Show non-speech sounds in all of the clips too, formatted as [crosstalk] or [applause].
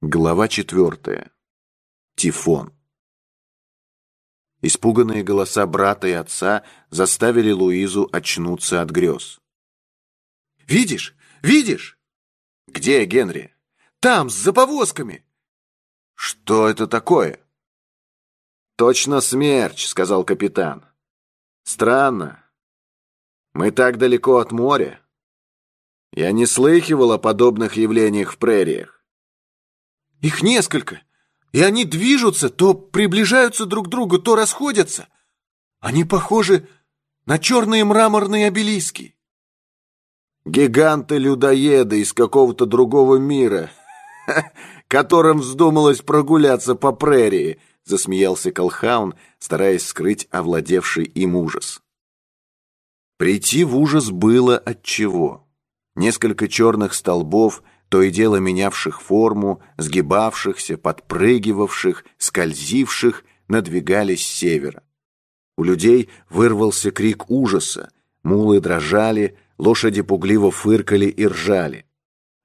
Глава четвертая. Тифон. Испуганные голоса брата и отца заставили Луизу очнуться от грез. «Видишь? Видишь?» «Где Генри?» «Там, за повозками!» «Что это такое?» «Точно смерч», — сказал капитан. «Странно. Мы так далеко от моря. Я не слыхивал о подобных явлениях в прериях. Их несколько, и они движутся, то приближаются друг к другу, то расходятся. Они похожи на черные мраморные обелиски. Гиганты-людоеды из какого-то другого мира, [laughs] которым вздумалось прогуляться по прерии, засмеялся Колхаун, стараясь скрыть овладевший им ужас. Прийти в ужас было от чего. Несколько черных столбов, то и дело менявших форму, сгибавшихся, подпрыгивавших, скользивших, надвигались с севера. У людей вырвался крик ужаса, мулы дрожали, лошади пугливо фыркали и ржали.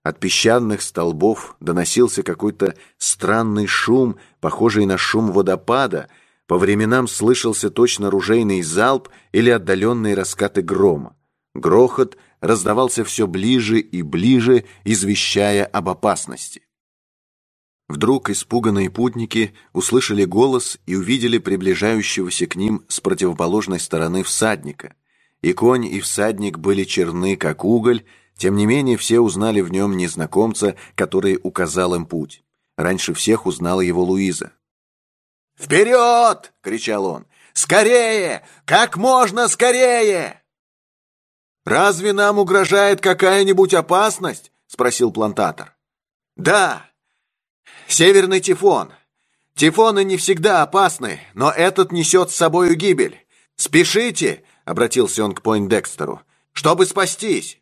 От песчаных столбов доносился какой-то странный шум, похожий на шум водопада, по временам слышался точно ружейный залп или отдаленные раскаты грома. Грохот раздавался все ближе и ближе, извещая об опасности. Вдруг испуганные путники услышали голос и увидели приближающегося к ним с противоположной стороны всадника. И конь, и всадник были черны, как уголь, тем не менее все узнали в нем незнакомца, который указал им путь. Раньше всех узнала его Луиза. «Вперед!» — кричал он. «Скорее! Как можно скорее!» «Разве нам угрожает какая-нибудь опасность?» — спросил плантатор. «Да, северный тифон. Тифоны не всегда опасны, но этот несет с собою гибель. Спешите!» — обратился он к Пойндекстеру. «Чтобы спастись!»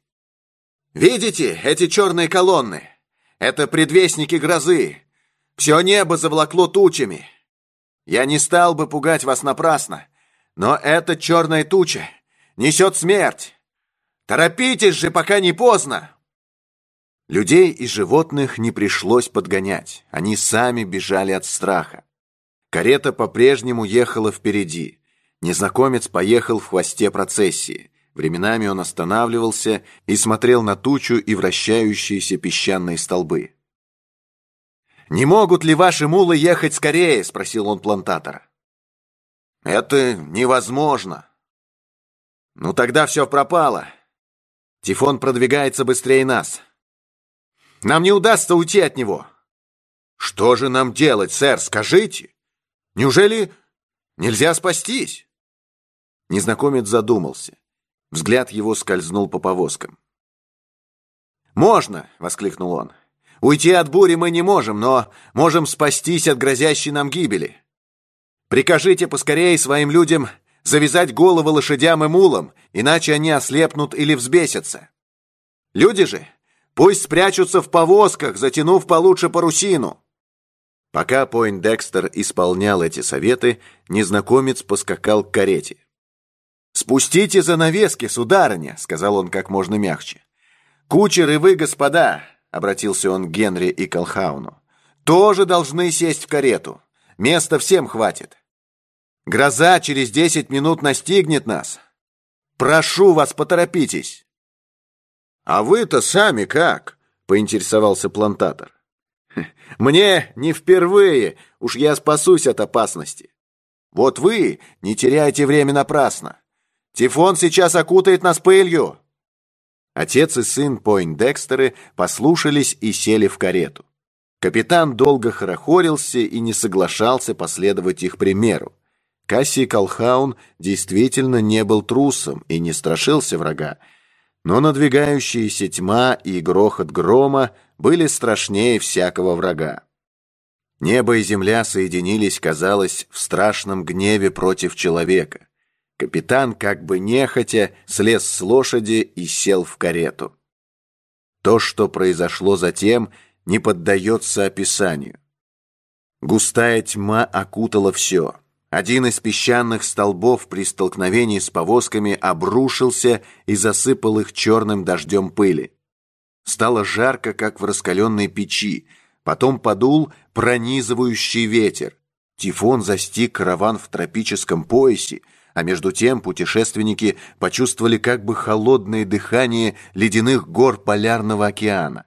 «Видите эти черные колонны? Это предвестники грозы. Все небо заволокло тучами. Я не стал бы пугать вас напрасно, но эта черная туча несет смерть. Торопитесь же, пока не поздно!» Людей и животных не пришлось подгонять. Они сами бежали от страха. Карета по-прежнему ехала впереди. Незнакомец поехал в хвосте процессии. Временами он останавливался и смотрел на тучу и вращающиеся песчаные столбы. «Не могут ли ваши мулы ехать скорее?» — спросил он плантатора. «Это невозможно». «Ну тогда все пропало. Тифон продвигается быстрее нас. Нам не удастся уйти от него. Что же нам делать, сэр, скажите? Неужели нельзя спастись? Незнакомец задумался. Взгляд его скользнул по повозкам. «Можно!» — воскликнул он. «Уйти от бури мы не можем, но можем спастись от грозящей нам гибели. Прикажите поскорее своим людям завязать головы лошадям и мулам, иначе они ослепнут или взбесятся. Люди же пусть спрячутся в повозках, затянув получше парусину. Пока Пойндекстер исполнял эти советы, незнакомец поскакал к карете. «Спустите занавески, сударыня», — сказал он как можно мягче. «Кучер и вы, господа», — обратился он к Генри и Колхауну, «тоже должны сесть в карету. Места всем хватит. Гроза через десять минут настигнет нас. Прошу вас, поторопитесь. А вы-то сами как? Поинтересовался плантатор. [laughs] Мне не впервые, уж я спасусь от опасности. Вот вы не теряйте время напрасно. Тифон сейчас окутает нас пылью. Отец и сын Пойндекстеры послушались и сели в карету. Капитан долго хорохорился и не соглашался последовать их примеру. Кассий Колхаун действительно не был трусом и не страшился врага, но надвигающаяся тьма и грохот грома были страшнее всякого врага. Небо и земля соединились, казалось, в страшном гневе против человека. Капитан, как бы нехотя, слез с лошади и сел в карету. То, что произошло затем, не поддается описанию. Густая тьма окутала все. Один из песчаных столбов при столкновении с повозками обрушился и засыпал их черным дождем пыли. Стало жарко, как в раскаленной печи. Потом подул пронизывающий ветер. Тифон застиг караван в тропическом поясе, а между тем путешественники почувствовали как бы холодное дыхание ледяных гор Полярного океана.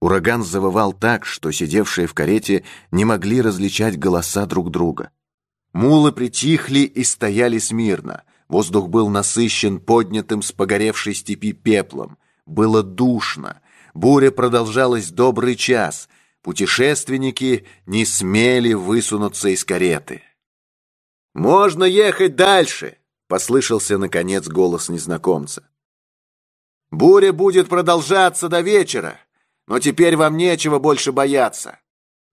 Ураган завывал так, что сидевшие в карете не могли различать голоса друг друга. Мулы притихли и стояли смирно. Воздух был насыщен поднятым с погоревшей степи пеплом. Было душно. Буря продолжалась добрый час. Путешественники не смели высунуться из кареты. «Можно ехать дальше!» — послышался, наконец, голос незнакомца. «Буря будет продолжаться до вечера, но теперь вам нечего больше бояться.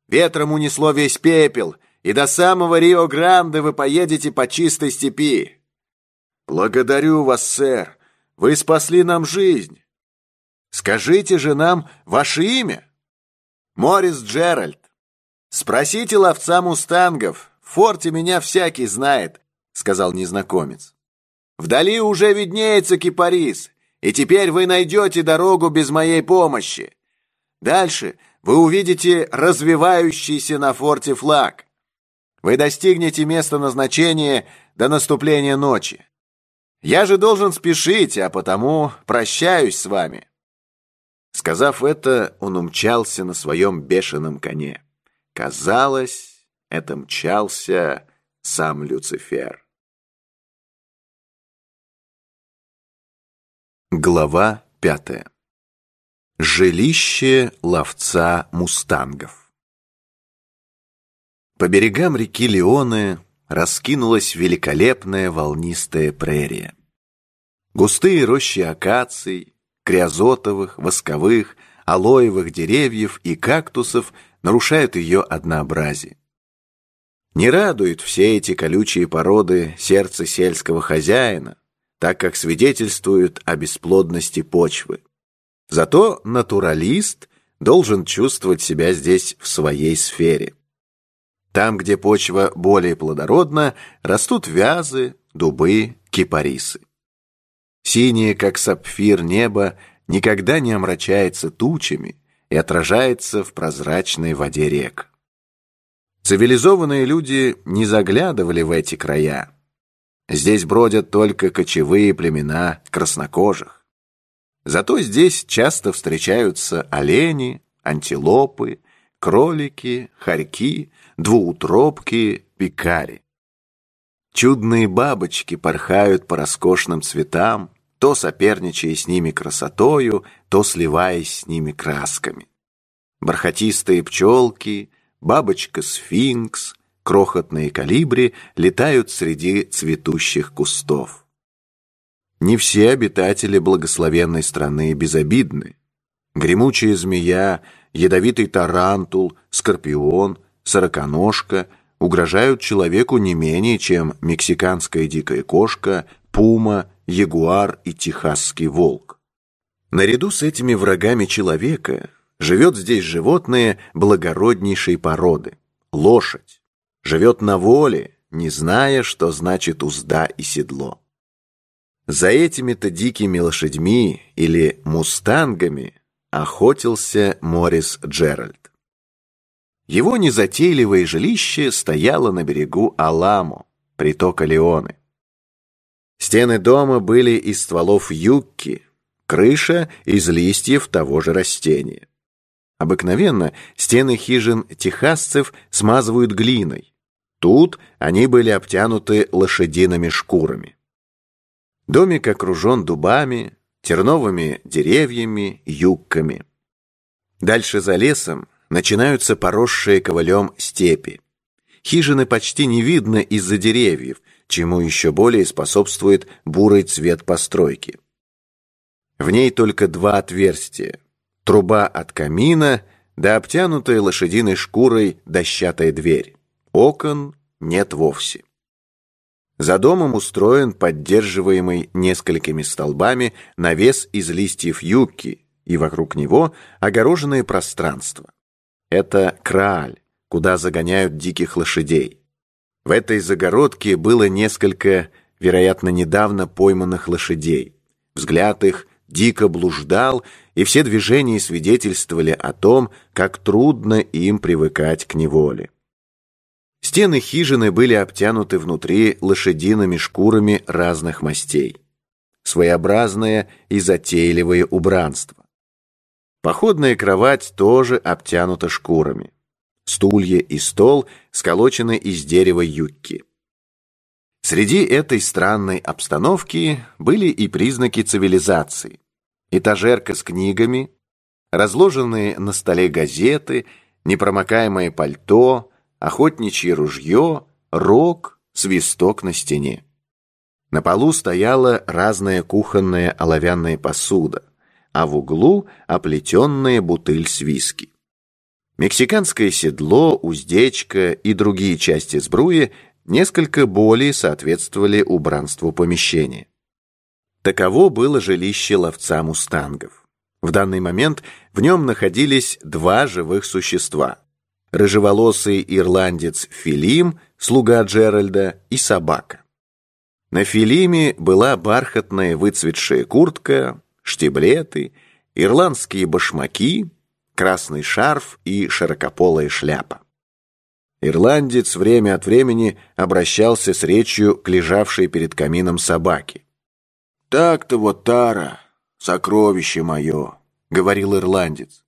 Ветром унесло весь пепел, и до самого Рио-Гранде вы поедете по чистой степи. Благодарю вас, сэр, вы спасли нам жизнь. Скажите же нам ваше имя. Морис Джеральд. Спросите ловца мустангов, в форте меня всякий знает, сказал незнакомец. Вдали уже виднеется кипарис, и теперь вы найдете дорогу без моей помощи. Дальше вы увидите развивающийся на форте флаг. Вы достигнете места назначения до наступления ночи. Я же должен спешить, а потому прощаюсь с вами». Сказав это, он умчался на своем бешеном коне. Казалось, это мчался сам Люцифер. Глава пятая. Жилище ловца мустангов. По берегам реки Леоны раскинулась великолепная волнистая прерия. Густые рощи акаций, криозотовых, восковых, алоевых деревьев и кактусов нарушают ее однообразие. Не радуют все эти колючие породы сердце сельского хозяина, так как свидетельствуют о бесплодности почвы. Зато натуралист должен чувствовать себя здесь в своей сфере. Там, где почва более плодородна, растут вязы, дубы, кипарисы. Синее, как сапфир небо, никогда не омрачается тучами и отражается в прозрачной воде рек. Цивилизованные люди не заглядывали в эти края. Здесь бродят только кочевые племена краснокожих. Зато здесь часто встречаются олени, антилопы, кролики, хорьки, двуутробки, пикари. Чудные бабочки порхают по роскошным цветам, то соперничая с ними красотою, то сливаясь с ними красками. Бархатистые пчелки, бабочка-сфинкс, крохотные калибри летают среди цветущих кустов. Не все обитатели благословенной страны безобидны. Гремучая змея, ядовитый тарантул, скорпион, сороконожка угрожают человеку не менее, чем мексиканская дикая кошка, пума, ягуар и техасский волк. Наряду с этими врагами человека живет здесь животное благороднейшей породы – лошадь. Живет на воле, не зная, что значит узда и седло. За этими-то дикими лошадьми или мустангами охотился Морис Джеральд. Его незатейливое жилище стояло на берегу Аламо, притока Леоны. Стены дома были из стволов юкки, крыша из листьев того же растения. Обыкновенно стены хижин техасцев смазывают глиной. Тут они были обтянуты лошадиными шкурами. Домик окружен дубами, терновыми деревьями, юбками. Дальше за лесом начинаются поросшие ковылем степи. Хижины почти не видно из-за деревьев, чему еще более способствует бурый цвет постройки. В ней только два отверстия. Труба от камина да обтянутая лошадиной шкурой дощатая дверь. Окон нет вовсе. За домом устроен поддерживаемый несколькими столбами навес из листьев юбки, и вокруг него огороженное пространство. Это крааль, куда загоняют диких лошадей. В этой загородке было несколько, вероятно, недавно пойманных лошадей. Взгляд их дико блуждал, и все движения свидетельствовали о том, как трудно им привыкать к неволе. Стены хижины были обтянуты внутри лошадиными шкурами разных мастей. Своеобразное и затейливое убранство. Походная кровать тоже обтянута шкурами. Стулья и стол сколочены из дерева юкки. Среди этой странной обстановки были и признаки цивилизации. Этажерка с книгами, разложенные на столе газеты, непромокаемое пальто, охотничье ружье, рог, свисток на стене. На полу стояла разная кухонная оловянная посуда, а в углу оплетенная бутыль с виски. Мексиканское седло, уздечка и другие части сбруи несколько более соответствовали убранству помещения. Таково было жилище ловца мустангов. В данный момент в нем находились два живых существа. Рыжеволосый ирландец Филим, слуга Джеральда, и собака. На Филиме была бархатная выцветшая куртка, штиблеты, ирландские башмаки, красный шарф и широкополая шляпа. Ирландец время от времени обращался с речью к лежавшей перед камином собаке. «Так-то вот, Тара, сокровище мое», — говорил ирландец.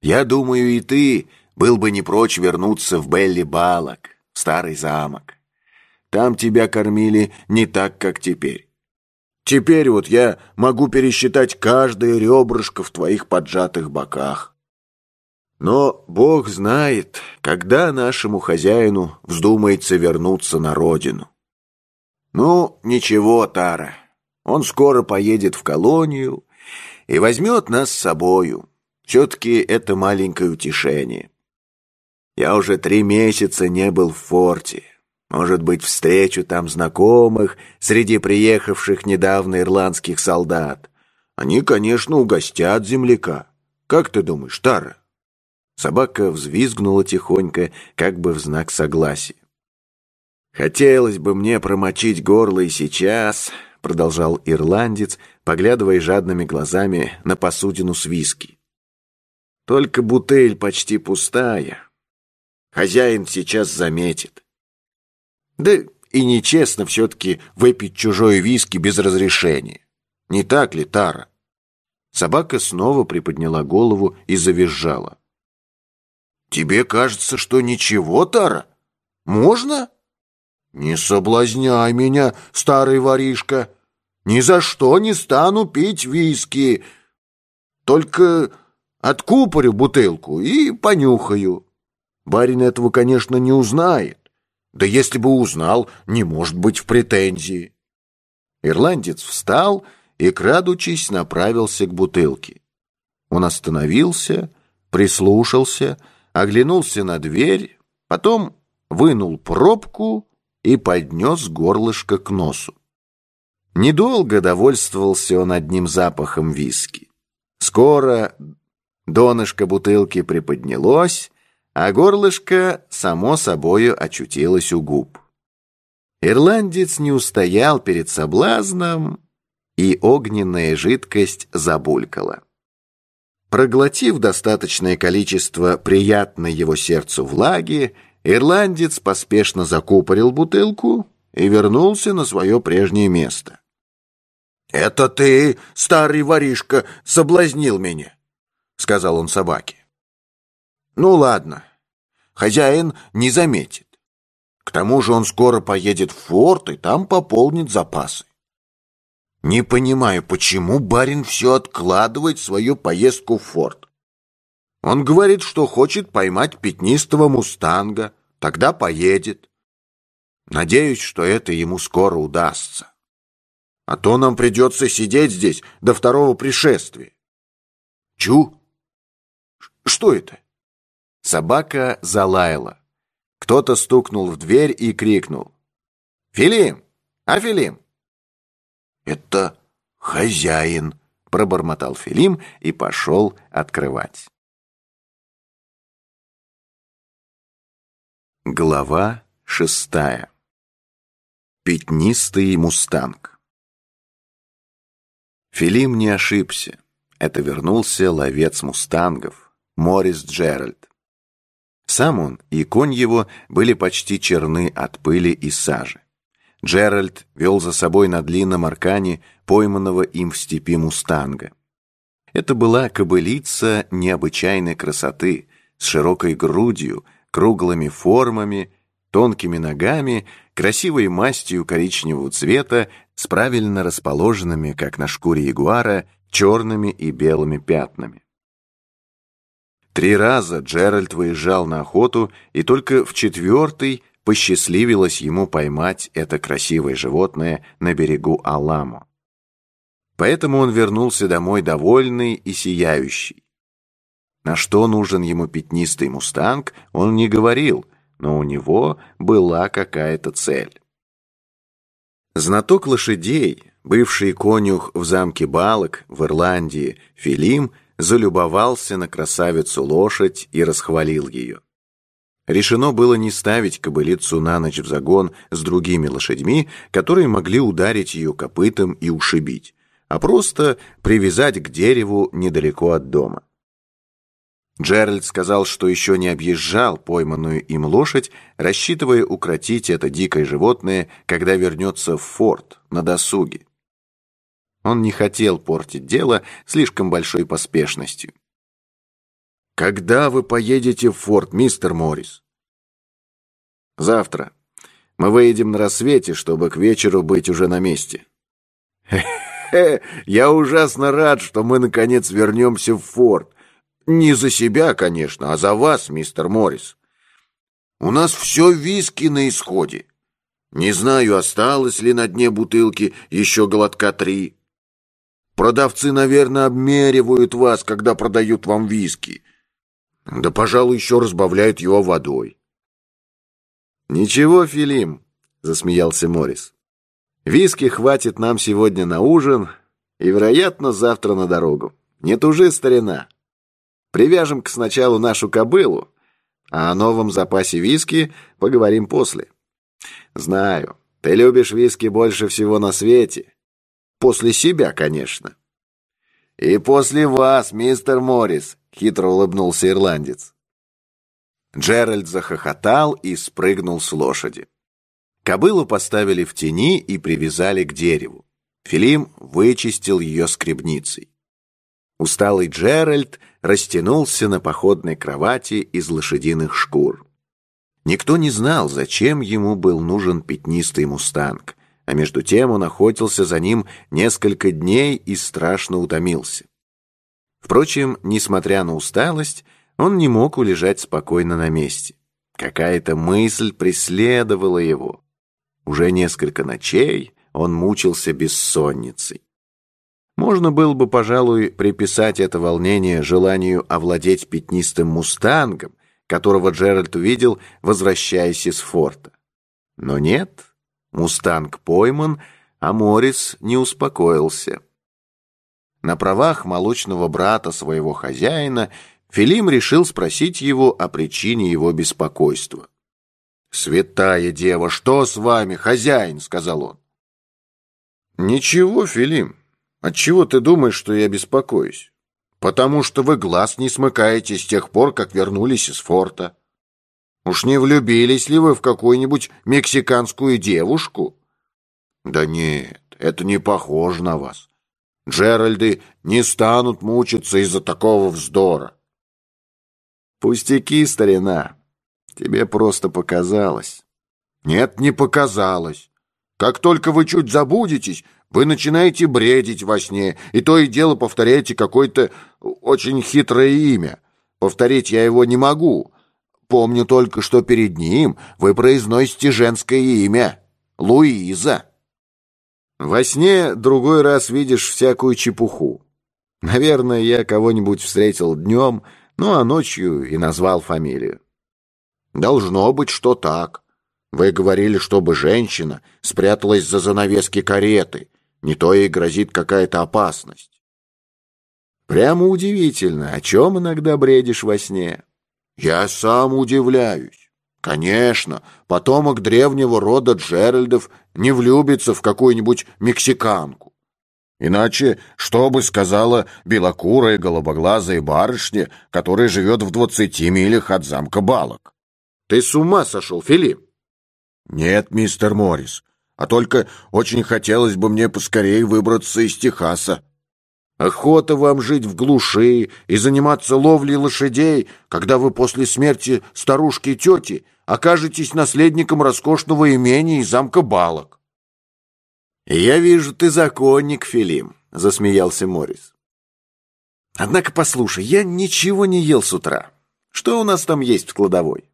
«Я думаю, и ты был бы не прочь вернуться в Белли-Балок, в старый замок. Там тебя кормили не так, как теперь. Теперь вот я могу пересчитать каждое ребрышко в твоих поджатых боках. Но Бог знает, когда нашему хозяину вздумается вернуться на родину. Ну, ничего, Тара, он скоро поедет в колонию и возьмет нас с собою. Все-таки это маленькое утешение. Я уже три месяца не был в форте. Может быть, встречу там знакомых среди приехавших недавно ирландских солдат. Они, конечно, угостят земляка. Как ты думаешь, Тара? Собака взвизгнула тихонько, как бы в знак согласия. «Хотелось бы мне промочить горло и сейчас», — продолжал ирландец, поглядывая жадными глазами на посудину с виски. «Только бутыль почти пустая. Хозяин сейчас заметит. Да и нечестно все-таки выпить чужое виски без разрешения. Не так ли, Тара?» Собака снова приподняла голову и завизжала. Тебе кажется, что ничего, Тара? Можно? Не соблазняй меня, старый воришка. Ни за что не стану пить виски. Только откупорю бутылку и понюхаю. Барин этого, конечно, не узнает. Да если бы узнал, не может быть в претензии. Ирландец встал и, крадучись, направился к бутылке. Он остановился, прислушался — оглянулся на дверь, потом вынул пробку и поднес горлышко к носу. Недолго довольствовался он одним запахом виски. Скоро донышко бутылки приподнялось, а горлышко само собою очутилось у губ. Ирландец не устоял перед соблазном, и огненная жидкость забулькала. Проглотив достаточное количество приятной его сердцу влаги, ирландец поспешно закупорил бутылку и вернулся на свое прежнее место. «Это ты, старый воришка, соблазнил меня», — сказал он собаке. «Ну ладно, хозяин не заметит. К тому же он скоро поедет в форт и там пополнит запасы. Не понимаю, почему барин все откладывает свою поездку в форт. Он говорит, что хочет поймать пятнистого мустанга, тогда поедет. Надеюсь, что это ему скоро удастся. А то нам придется сидеть здесь до второго пришествия. Чу? Что это? Собака залаяла. Кто-то стукнул в дверь и крикнул. «Филим! А, Филим, «Это хозяин», — пробормотал Филим и пошел открывать. Глава шестая. Пятнистый мустанг. Филим не ошибся. Это вернулся ловец мустангов, Морис Джеральд. Сам он и конь его были почти черны от пыли и сажи. Джеральд вел за собой на длинном аркане пойманного им в степи мустанга. Это была кобылица необычайной красоты, с широкой грудью, круглыми формами, тонкими ногами, красивой мастью коричневого цвета, с правильно расположенными, как на шкуре ягуара, черными и белыми пятнами. Три раза Джеральд выезжал на охоту, и только в четвертый посчастливилось ему поймать это красивое животное на берегу Аламо. Поэтому он вернулся домой довольный и сияющий. На что нужен ему пятнистый мустанг, он не говорил, но у него была какая-то цель. Знаток лошадей, бывший конюх в замке Балок в Ирландии, Филим, залюбовался на красавицу лошадь и расхвалил ее. Решено было не ставить кобылицу на ночь в загон с другими лошадьми, которые могли ударить ее копытом и ушибить, а просто привязать к дереву недалеко от дома. Джеральд сказал, что еще не объезжал пойманную им лошадь, рассчитывая укротить это дикое животное, когда вернется в форт на досуге. Он не хотел портить дело слишком большой поспешностью. «Когда вы поедете в форт, мистер Моррис?» «Завтра. Мы выедем на рассвете, чтобы к вечеру быть уже на месте». «Хе-хе, я ужасно рад, что мы, наконец, вернемся в форт. Не за себя, конечно, а за вас, мистер Моррис. У нас все виски на исходе. Не знаю, осталось ли на дне бутылки еще глотка три. Продавцы, наверное, обмеривают вас, когда продают вам виски. Да, пожалуй, еще разбавляют его водой. «Ничего, Филим», — засмеялся Моррис. «Виски хватит нам сегодня на ужин и, вероятно, завтра на дорогу. Не тужи, старина». Привяжем к сначала нашу кобылу, а о новом запасе виски поговорим после. Знаю, ты любишь виски больше всего на свете. После себя, конечно. И после вас, мистер Моррис, хитро улыбнулся ирландец. Джеральд захохотал и спрыгнул с лошади. Кобылу поставили в тени и привязали к дереву. Филим вычистил ее скребницей. Усталый Джеральд растянулся на походной кровати из лошадиных шкур. Никто не знал, зачем ему был нужен пятнистый мустанг, а между тем он охотился за ним несколько дней и страшно утомился. Впрочем, несмотря на усталость, он не мог улежать спокойно на месте. Какая-то мысль преследовала его. Уже несколько ночей он мучился бессонницей. Можно было бы, пожалуй, приписать это волнение желанию овладеть пятнистым мустангом, которого Джеральд увидел, возвращаясь из форта. Но нет, мустанг пойман, а Моррис не успокоился. На правах молочного брата своего хозяина Филим решил спросить его о причине его беспокойства. «Святая дева, что с вами, хозяин?» — сказал он. «Ничего, Филим, Отчего ты думаешь, что я беспокоюсь? Потому что вы глаз не смыкаете с тех пор, как вернулись из форта. Уж не влюбились ли вы в какую-нибудь мексиканскую девушку? Да нет, это не похоже на вас. Джеральды не станут мучиться из-за такого вздора. Пустяки, старина. Тебе просто показалось. Нет, не показалось. Как только вы чуть забудетесь, вы начинаете бредить во сне, и то и дело повторяете какое-то очень хитрое имя. Повторить я его не могу. Помню только, что перед ним вы произносите женское имя — Луиза. Во сне другой раз видишь всякую чепуху. Наверное, я кого-нибудь встретил днем, ну а ночью и назвал фамилию. Должно быть, что так. Вы говорили, чтобы женщина спряталась за занавески кареты — не то ей грозит какая-то опасность. Прямо удивительно, о чем иногда бредишь во сне. Я сам удивляюсь. Конечно, потомок древнего рода Джеральдов не влюбится в какую-нибудь мексиканку. Иначе что бы сказала белокурая голубоглазая барышня, которая живет в двадцати милях от замка Балок? Ты с ума сошел, Филипп? Нет, мистер Моррис, а только очень хотелось бы мне поскорее выбраться из Техаса. Охота вам жить в глуши и заниматься ловлей лошадей, когда вы после смерти старушки и тети окажетесь наследником роскошного имения и замка Балок. «Я вижу, ты законник, Филим», — засмеялся Морис. «Однако, послушай, я ничего не ел с утра. Что у нас там есть в кладовой?»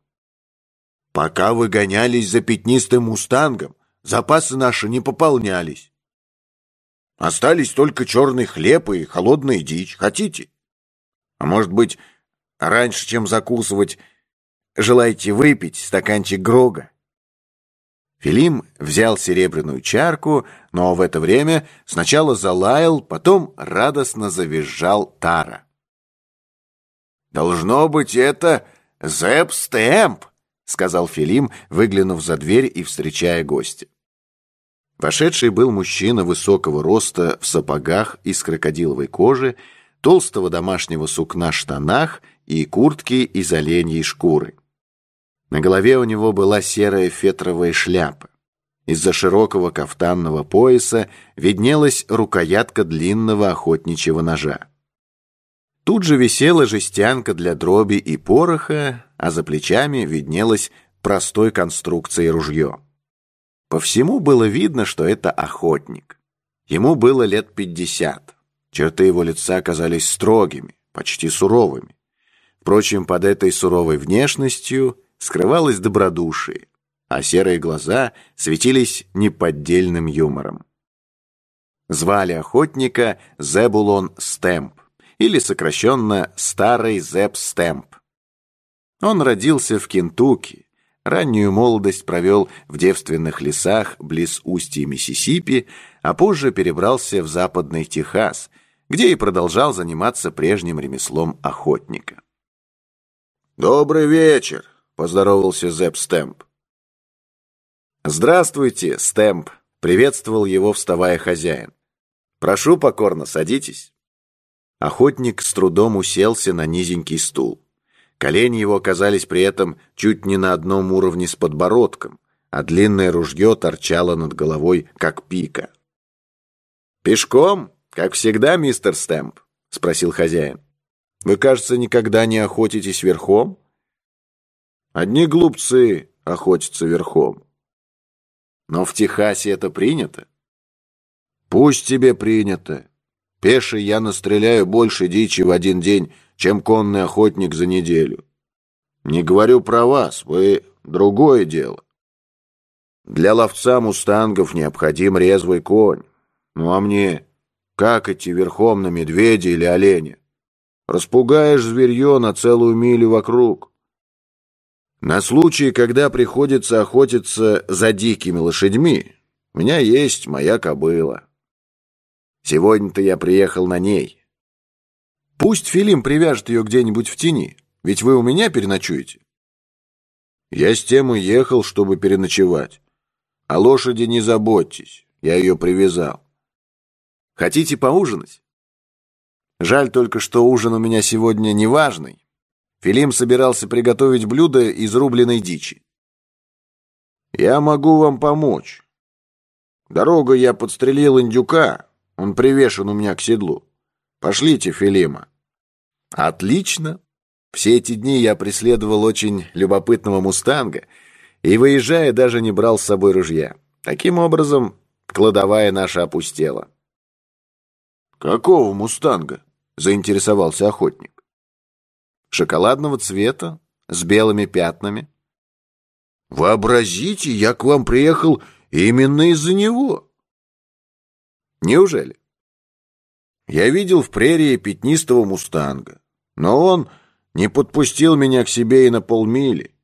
«Пока вы гонялись за пятнистым мустангом, запасы наши не пополнялись. Остались только черный хлеб и холодная дичь. Хотите? А может быть, раньше, чем закусывать, желаете выпить стаканчик Грога?» Филим взял серебряную чарку, но в это время сначала залаял, потом радостно завизжал Тара. «Должно быть, это Зэп Стэмп!» — сказал Филим, выглянув за дверь и встречая гостя. Вошедший был мужчина высокого роста в сапогах из крокодиловой кожи, толстого домашнего сукна штанах и куртки из оленьей шкуры. На голове у него была серая фетровая шляпа. Из-за широкого кафтанного пояса виднелась рукоятка длинного охотничьего ножа. Тут же висела жестянка для дроби и пороха, а за плечами виднелось простой конструкции ружье. По всему было видно, что это охотник. Ему было лет пятьдесят. Черты его лица казались строгими, почти суровыми. Впрочем, под этой суровой внешностью скрывалось добродушие, а серые глаза светились неподдельным юмором. Звали охотника Зебулон Стэмп, или сокращенно Старый Зеб Стэмп. Он родился в Кентукки, раннюю молодость провел в девственных лесах близ устья Миссисипи, а позже перебрался в западный Техас, где и продолжал заниматься прежним ремеслом охотника. «Добрый вечер!» поздоровался Зэп Стэмп. «Здравствуйте, Стэмп!» — приветствовал его, вставая хозяин. «Прошу покорно, садитесь». Охотник с трудом уселся на низенький стул. Колени его оказались при этом чуть не на одном уровне с подбородком, а длинное ружье торчало над головой, как пика. «Пешком, как всегда, мистер Стэмп?» — спросил хозяин. «Вы, кажется, никогда не охотитесь верхом?» Одни глупцы охотятся верхом. Но в Техасе это принято. Пусть тебе принято. Пеший я настреляю больше дичи в один день, чем конный охотник за неделю. Не говорю про вас, вы другое дело. Для ловца мустангов необходим резвый конь. Ну а мне, как идти верхом на медведя или оленя? Распугаешь зверье на целую милю вокруг. На случай, когда приходится охотиться за дикими лошадьми, у меня есть моя кобыла. Сегодня-то я приехал на ней. Пусть Филим привяжет ее где-нибудь в тени, ведь вы у меня переночуете. Я с тем уехал, чтобы переночевать. О лошади не заботьтесь, я ее привязал. Хотите поужинать? Жаль только, что ужин у меня сегодня неважный. Филим собирался приготовить блюдо из рубленой дичи. «Я могу вам помочь. Дорогой я подстрелил индюка, он привешен у меня к седлу. Пошлите Филима». «Отлично. Все эти дни я преследовал очень любопытного мустанга и, выезжая, даже не брал с собой ружья. Таким образом, кладовая наша опустела». «Какого мустанга?» — заинтересовался охотник шоколадного цвета, с белыми пятнами. Вообразите, я к вам приехал именно из-за него. Неужели? Я видел в прерии пятнистого мустанга, но он не подпустил меня к себе и на полмили.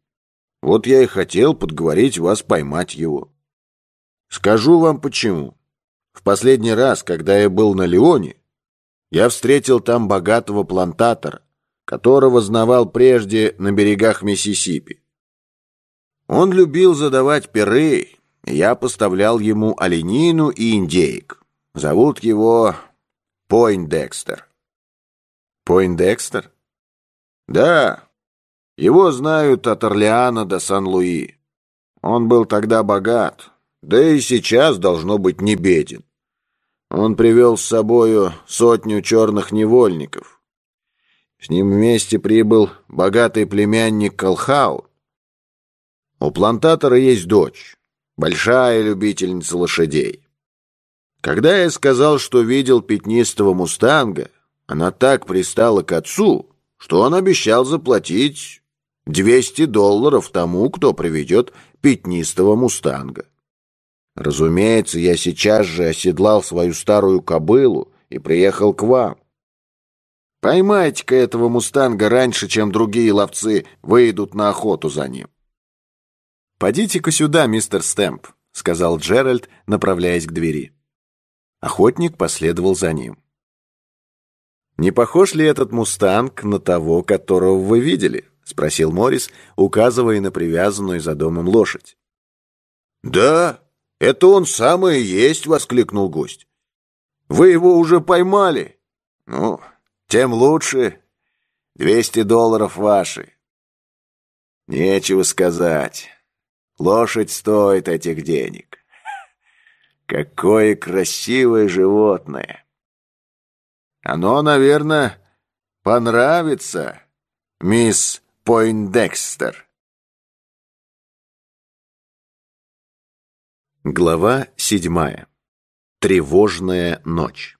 Вот я и хотел подговорить вас поймать его. Скажу вам почему. В последний раз, когда я был на Леоне, я встретил там богатого плантатора, которого знавал прежде на берегах Миссисипи. Он любил задавать перы, и я поставлял ему оленину и индейк. Зовут его Пойндекстер. Пойндекстер? Да, его знают от Орлеана до Сан-Луи. Он был тогда богат, да и сейчас должно быть не беден. Он привел с собою сотню черных невольников. С ним вместе прибыл богатый племянник Колхау. У плантатора есть дочь, большая любительница лошадей. Когда я сказал, что видел пятнистого мустанга, она так пристала к отцу, что он обещал заплатить 200 долларов тому, кто приведет пятнистого мустанга. Разумеется, я сейчас же оседлал свою старую кобылу и приехал к вам. Поймайте-ка этого мустанга раньше, чем другие ловцы выйдут на охоту за ним. «Подите-ка сюда, мистер Стэмп», — сказал Джеральд, направляясь к двери. Охотник последовал за ним. «Не похож ли этот мустанг на того, которого вы видели?» — спросил Моррис, указывая на привязанную за домом лошадь. «Да, это он самый есть!» — воскликнул гость. «Вы его уже поймали?» «Ну, тем лучше. Двести долларов ваши». «Нечего сказать. Лошадь стоит этих денег. Какое красивое животное!» «Оно, наверное, понравится, мисс Пойндекстер. Глава седьмая. Тревожная ночь.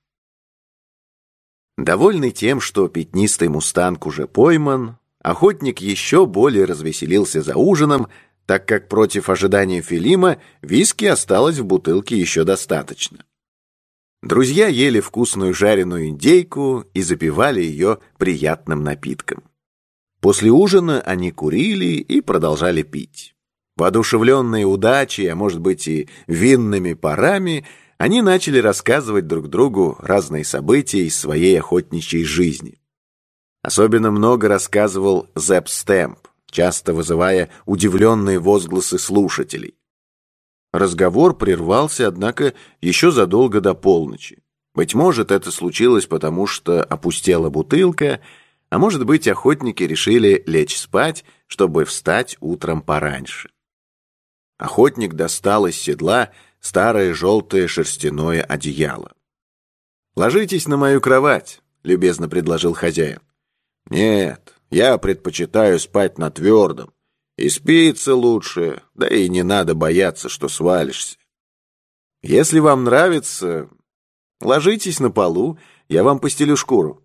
Довольный тем, что пятнистый мустанг уже пойман, охотник еще более развеселился за ужином, так как против ожидания Филима виски осталось в бутылке еще достаточно. Друзья ели вкусную жареную индейку и запивали ее приятным напитком. После ужина они курили и продолжали пить. Воодушевленные удачей, а может быть и винными парами, они начали рассказывать друг другу разные события из своей охотничьей жизни. Особенно много рассказывал Зепп Стэмп, часто вызывая удивленные возгласы слушателей. Разговор прервался, однако, еще задолго до полночи. Быть может, это случилось потому, что опустела бутылка — а может быть, охотники решили лечь спать, чтобы встать утром пораньше. Охотник достал из седла старое желтое шерстяное одеяло. «Ложитесь на мою кровать», — любезно предложил хозяин. «Нет, я предпочитаю спать на твердом. И спится лучше, да и не надо бояться, что свалишься. Если вам нравится, ложитесь на полу, я вам постелю шкуру.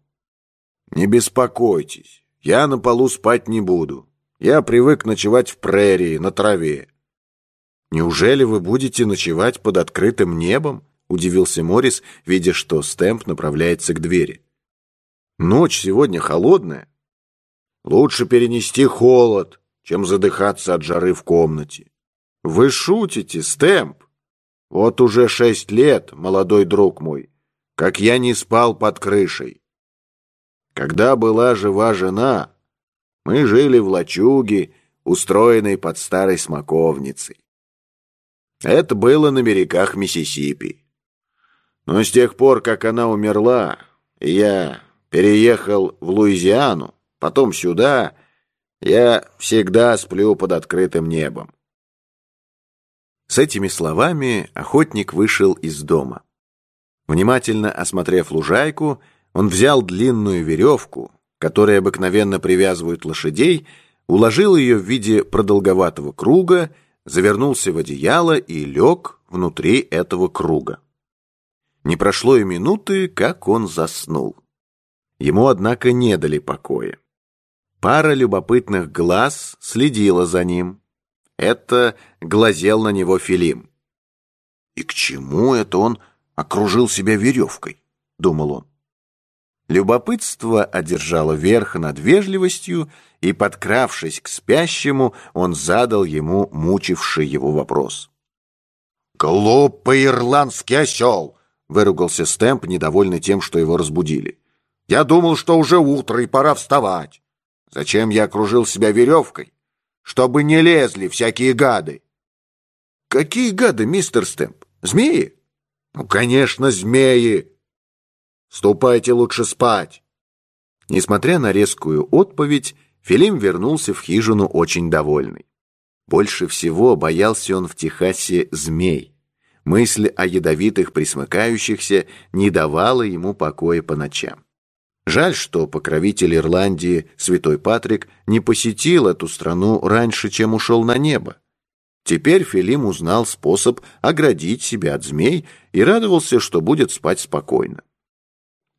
«Не беспокойтесь, я на полу спать не буду. Я привык ночевать в прерии, на траве». «Неужели вы будете ночевать под открытым небом?» — удивился Моррис, видя, что Стэмп направляется к двери. «Ночь сегодня холодная. Лучше перенести холод, чем задыхаться от жары в комнате. Вы шутите, Стэмп? Вот уже шесть лет, молодой друг мой, как я не спал под крышей. Когда была жива жена, мы жили в лачуге, устроенной под старой смоковницей. Это было на берегах Миссисипи. Но с тех пор, как она умерла, я переехал в Луизиану, потом сюда, я всегда сплю под открытым небом. С этими словами охотник вышел из дома. Внимательно осмотрев лужайку, он взял длинную веревку, которой обыкновенно привязывают лошадей, уложил ее в виде продолговатого круга, завернулся в одеяло и лег внутри этого круга. Не прошло и минуты, как он заснул. Ему, однако, не дали покоя. Пара любопытных глаз следила за ним. Это глазел на него Филим. «И к чему это он окружил себя веревкой?» — думал он. Любопытство одержало верх над вежливостью, и, подкравшись к спящему, он задал ему мучивший его вопрос. «Глупый ирландский осел!» — выругался Стэмп, недовольный тем, что его разбудили. «Я думал, что уже утро и пора вставать. Зачем я окружил себя веревкой? Чтобы не лезли всякие гады!» «Какие гады, мистер Стэмп? Змеи?» Ну, конечно, змеи. Ступайте лучше спать. Несмотря на резкую отповедь, Филим вернулся в хижину очень довольный. Больше всего боялся он в Техасе змей. Мысль о ядовитых присмыкающихся не давала ему покоя по ночам. Жаль, что покровитель Ирландии, святой Патрик, не посетил эту страну раньше, чем ушел на небо. Теперь Филим узнал способ оградить себя от змей и радовался, что будет спать спокойно.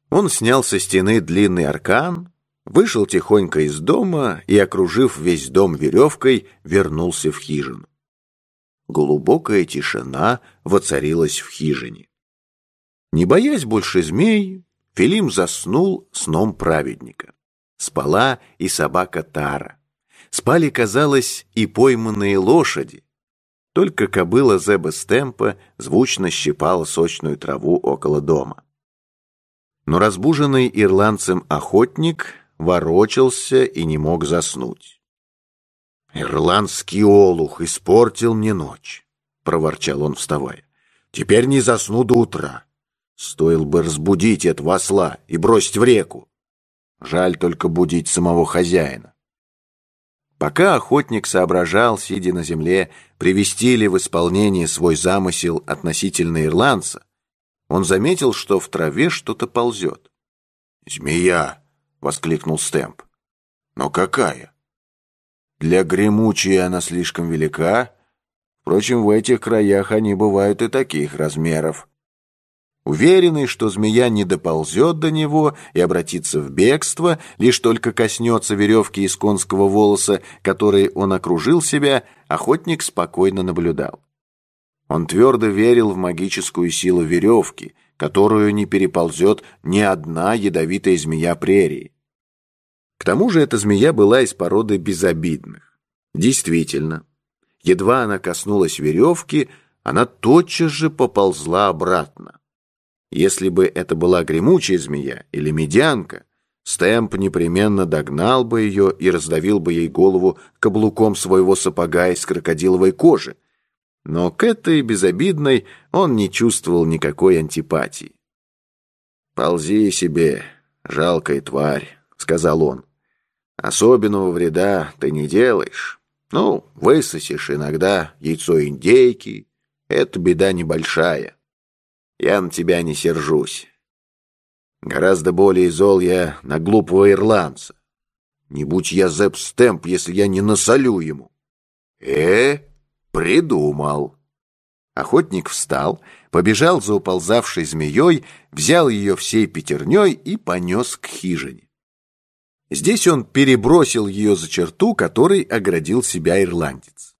Он снял со стены длинный аркан, вышел тихонько из дома и, окружив весь дом веревкой, вернулся в хижину. Глубокая тишина воцарилась в хижине. Не боясь больше змей, Филим заснул сном праведника. Спала и собака Тара. Спали, казалось, и пойманные лошади. Только кобыла Зеба Стемпа звучно щипала сочную траву около дома. Но разбуженный ирландцем охотник ворочался и не мог заснуть. «Ирландский олух испортил мне ночь», — проворчал он, вставая. «Теперь не засну до утра. Стоил бы разбудить этого осла и бросить в реку. Жаль только будить самого хозяина». Пока охотник соображал, сидя на земле, привести ли в исполнение свой замысел относительно ирландца, он заметил, что в траве что-то ползет. «Змея!» — воскликнул Стэмп. «Но какая?» «Для гремучей она слишком велика. Впрочем, в этих краях они бывают и таких размеров». Уверенный, что змея не доползет до него и обратится в бегство, лишь только коснется веревки из конского волоса, которой он окружил себя, охотник спокойно наблюдал. Он твердо верил в магическую силу веревки, которую не переползет ни одна ядовитая змея прерии. К тому же эта змея была из породы безобидных. Действительно, едва она коснулась веревки, она тотчас же поползла обратно. Если бы это была гремучая змея или медянка, Стэмп непременно догнал бы ее и раздавил бы ей голову каблуком своего сапога из крокодиловой кожи, но к этой безобидной он не чувствовал никакой антипатии. «Ползи себе, жалкая тварь», — сказал он. «Особенного вреда ты не делаешь. Ну, высосешь иногда яйцо индейки. Это беда небольшая. Я на тебя не сержусь. Гораздо более зол я на глупого ирландца. Не будь я Зепп Стэмп, если я не насолю ему». «Э?» «Придумал». Охотник встал, побежал за уползавшей змеей, взял ее всей пятерней и понес к хижине. Здесь он перебросил ее за черту, которой оградил себя ирландец.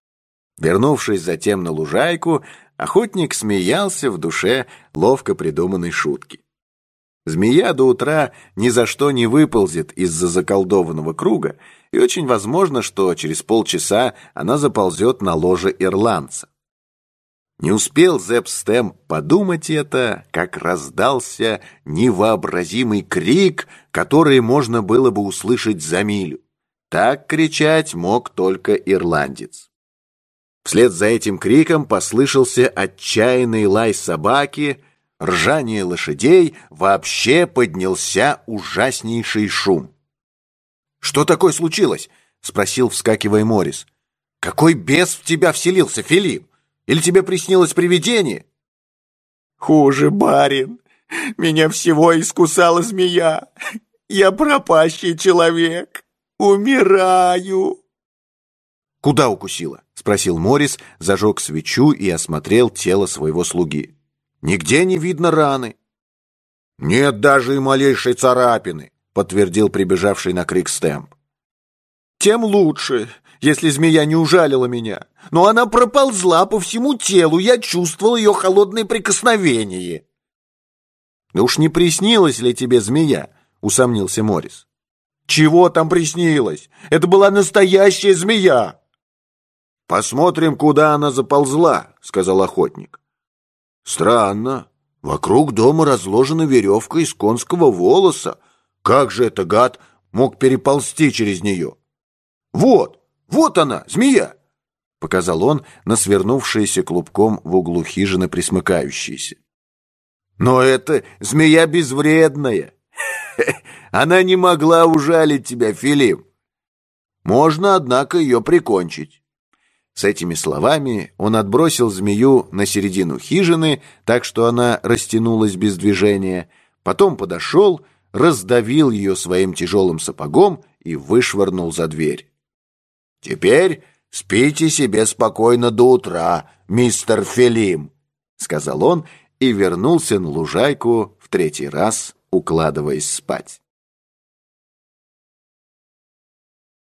Вернувшись затем на лужайку, охотник смеялся в душе ловко придуманной шутки. Змея до утра ни за что не выползет из-за заколдованного круга, и очень возможно, что через полчаса она заползет на ложе ирландца. Не успел Зепп Стэм подумать это, как раздался невообразимый крик, который можно было бы услышать за милю. Так кричать мог только ирландец. Вслед за этим криком послышался отчаянный лай собаки, ржание лошадей, вообще поднялся ужаснейший шум. «Что такое случилось?» — спросил, вскакивая Морис. «Какой бес в тебя вселился, Филипп? Или тебе приснилось привидение?» «Хуже, барин. Меня всего искусала змея. Я пропащий человек. Умираю!» «Куда укусила?» — спросил Морис, зажег свечу и осмотрел тело своего слуги. «Нигде не видно раны». «Нет даже и малейшей царапины», — подтвердил прибежавший на крик Стэмп. «Тем лучше, если змея не ужалила меня. Но она проползла по всему телу, я чувствовал ее холодное прикосновение». «Да уж не приснилась ли тебе змея?» — усомнился Морис. «Чего там приснилось? Это была настоящая змея!» «Посмотрим, куда она заползла», — сказал охотник. «Странно. Вокруг дома разложена веревка из конского волоса. Как же это гад мог переползти через нее? Вот, вот она, змея!» Показал он на свернувшиеся клубком в углу хижины присмыкающиеся. Но это змея безвредная. [laughs] Она не могла ужалить тебя, Филипп. Можно, однако, ее прикончить. С этими словами он отбросил змею на середину хижины, так что она растянулась без движения, потом подошел, раздавил ее своим тяжелым сапогом и вышвырнул за дверь. «Теперь спите себе спокойно до утра, мистер Филим», — сказал он и вернулся на лужайку в третий раз, укладываясь спать.